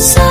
So.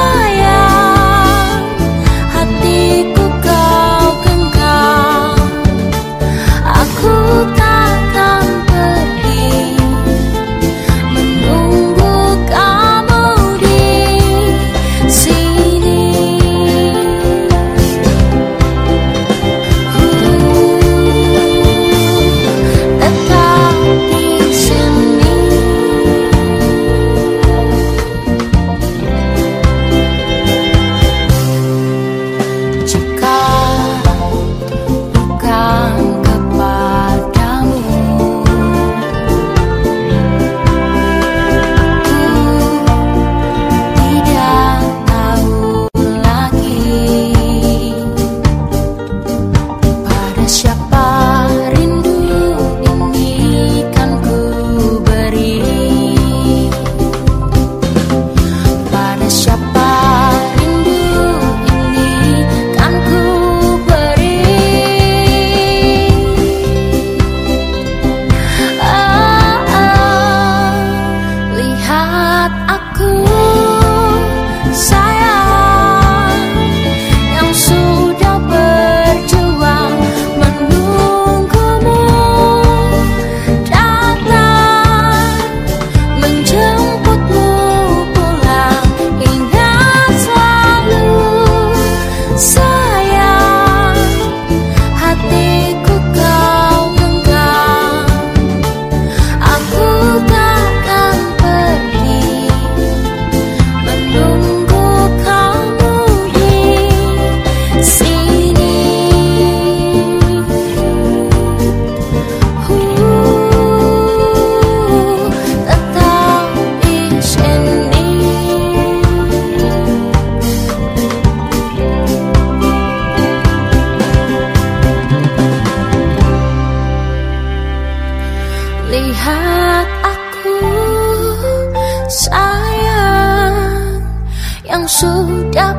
Sudah